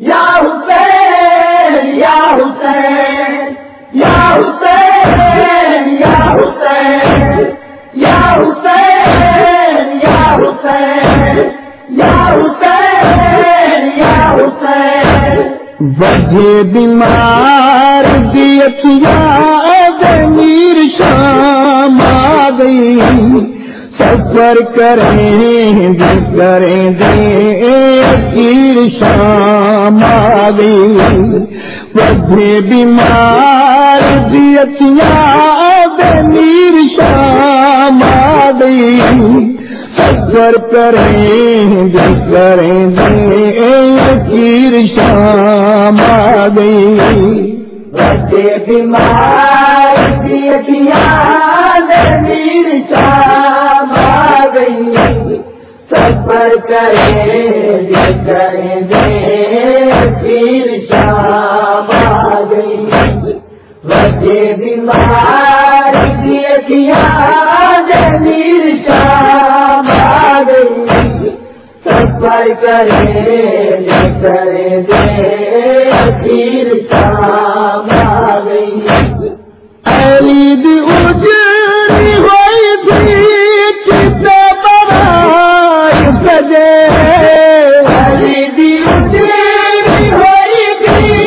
یا حسین یا حسین یا حسین یا حسین یا حسین یا حسین یا حسین یا حسین۔ وجہ بیمار دیتیا میر شام آ گئی۔ تصور کریں بھی کریں دے تیر شام بدھے بیمار دیتیاد نیر شام تصور کریں بھی کریں دے تیر شام گئی بدھے بیمار گئی سفر کرے کریں دے شام آ گئی بچے بیمار میر شام آ گئی سفر کرے دے کریں دے شام آ گئی۔ عید اجڑی ہوئی تھی کتنے برائے سجے۔ خریدی اجڑی ہوئی تھی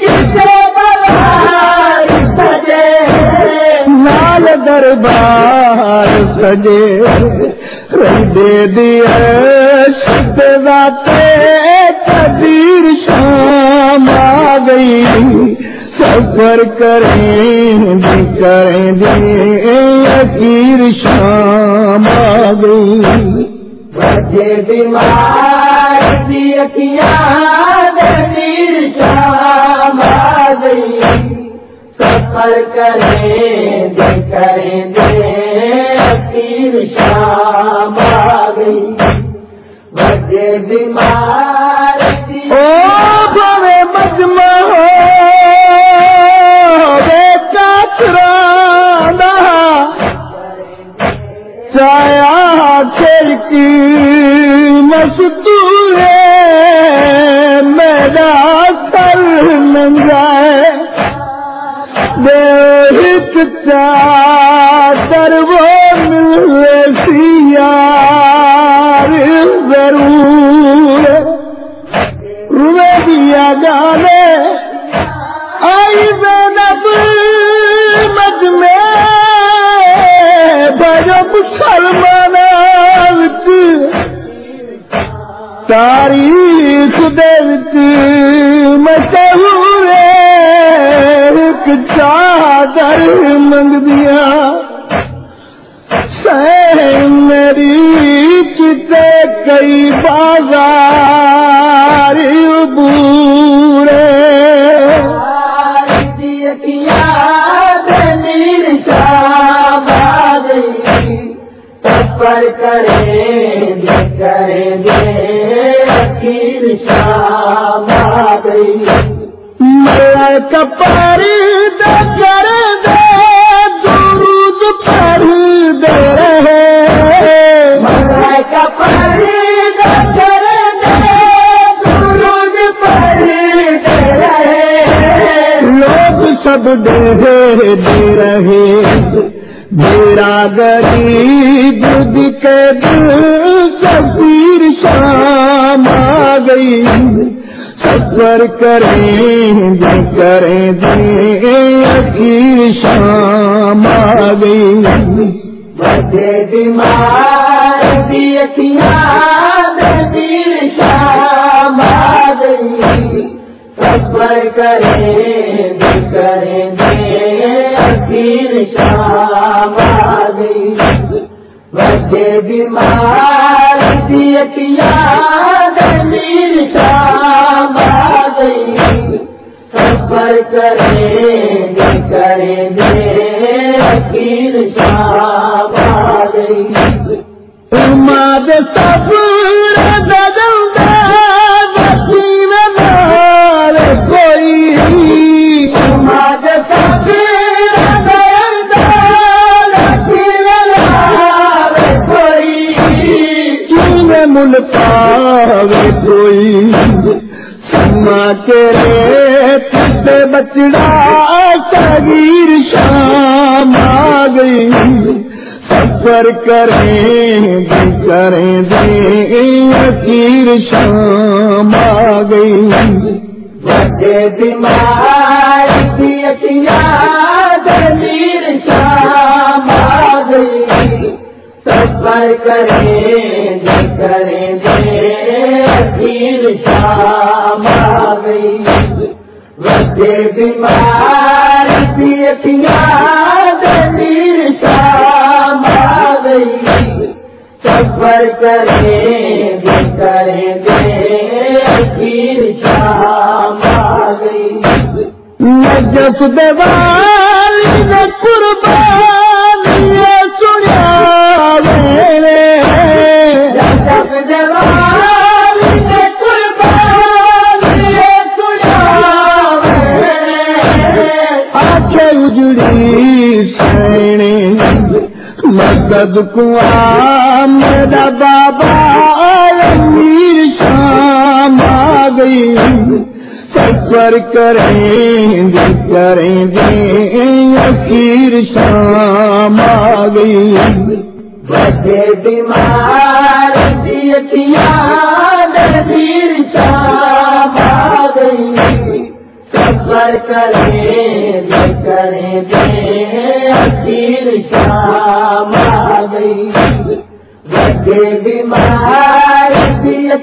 کسے سجے۔ نال دربار سجے۔ دے دیا شداتے کبیر شام آ گئی۔ سفر کریں کریں دے پیر شام آ گئی بچے بیمار دیتیا دیر شام آ گئی سفر کریں دے کریں دے پیر شام آ گئی بچے بیمار او بھوے مجمع ہو مستور میرا سر ننگائے۔ دیہت چادر وہ ملسی یار ضرور رویا جانے آئی زینب بڑا مسلمان تاریخ دے مشہور ایک چادر منگ دیا میری کتے کئی بازار بورے پر کریں گے کریں گے۔ پیر شام کر دے درود پر دے رہے۔ میں کپڑ کر لوگ سب دے دے رہے۔ میرا غریب کے دل تصویر شام آ گئی۔ سفر کریں دے کریں دے اخیر شام آ گئی۔ بچے بیمار شام آ گئی۔ سفر کرے دے کرے دے پھر شام بچے بیمار یاد پھر شام سفر کریں گے کریں گے پھر شام تم سب پاوے کوئی سما کے بچڑا تغیر شام آ گئی۔ سفر کریں کریں دے تیر شام آ گئی۔ بڑے دماغ یاد میر شام سفر کریں کریں شام گئی بڑے بیمار شام گئی سفر کریں کریں دیر شام آ گئی دیوال نے مدد کوا میرا بابا امیر شام آ گئی۔ سفر کریں گے کریں گے اخیر شام آ گئی۔ بڑے بیمار دیر شام آ گئی۔ سفر کریں گے کریں گے دیر شام آ گئی۔ بڑے بیمار دیر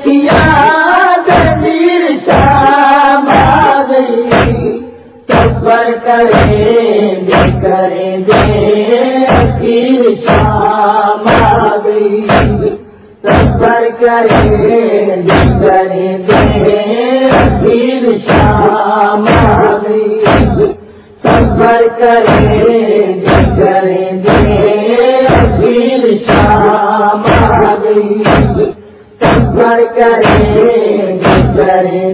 شام آ گئی۔ سفر کریں گے کریں گے دیر شام آ گئی۔ سفر کریں گے کریں گے دیر شام آ گئی۔ سفر کریں کریں گے شام آ گئی سفر کریں کریں